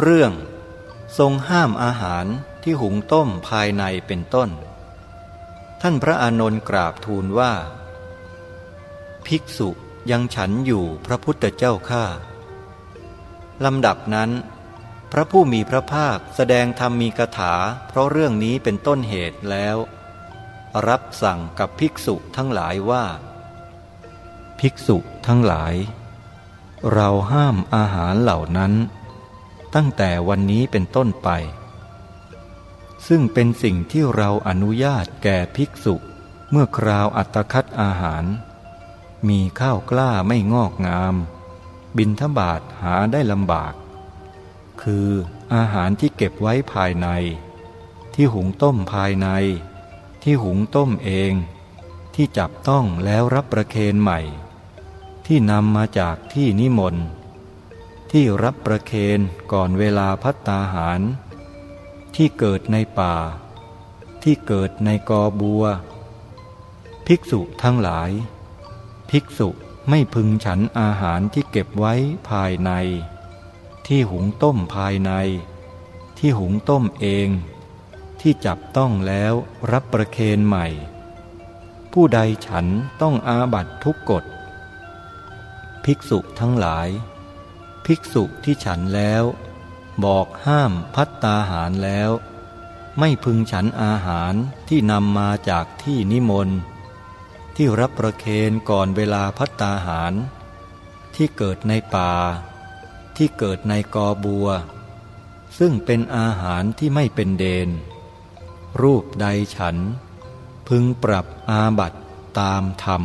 เรื่องทรงห้ามอาหารที่หุงต้มภายในเป็นต้น ท่านพระอานนท์กราบทูลว่า ภิกษุยังฉันอยู่พระพุทธเจ้าข้าลำดับนั้น พระผู้มีพระภาคแสดงธรรมมีกถา เพราะเรื่องนี้เป็นต้นเหตุแล้ว รับสั่งกับภิกษุทั้งหลายว่า ภิกษุทั้งหลาย เราห้ามอาหารเหล่านั้น ตั้งแต่วันนี้เป็นต้นไป ซึ่งเป็นสิ่งที่เราอนุญาตแก่ภิกษุเมื่อคราวอัตคัดอาหาร มีข้าวกล้าไม่งอกงาม บินทบาทหาได้ลำบาก คืออาหารที่เก็บไว้ภายใน ที่หุงต้มภายใน ที่หุงต้มเอง ที่จับต้องแล้วรับประเคนใหม่ ที่นำมาจากที่นิมนต์ ที่รับประเคนก่อนเวลาพัตตาหาร ที่เกิดในป่า ที่เกิดในกอบัว ภิกษุทั้งหลาย ภิกษุไม่พึงฉันอาหารที่เก็บไว้ภายใน ที่หุงต้มภายใน ที่หุงต้มเอง ที่จับต้องแล้วรับประเคนใหม่ ผู้ใดฉันต้องอาบัตทุกกฎภิกษุทั้งหลาย ภิกษุที่ฉันแล้ว บอกห้ามพัตตาหารแล้ว ไม่พึงฉันอาหารที่นำมาจากที่นิมนต์ ที่รับประเคนก่อนเวลาพัตตาหาร ที่เกิดในป่า ที่เกิดในกอบัว ซึ่งเป็นอาหารที่ไม่เป็นเดน รูปใดฉัน พึงปรับอาบัตตามธรรม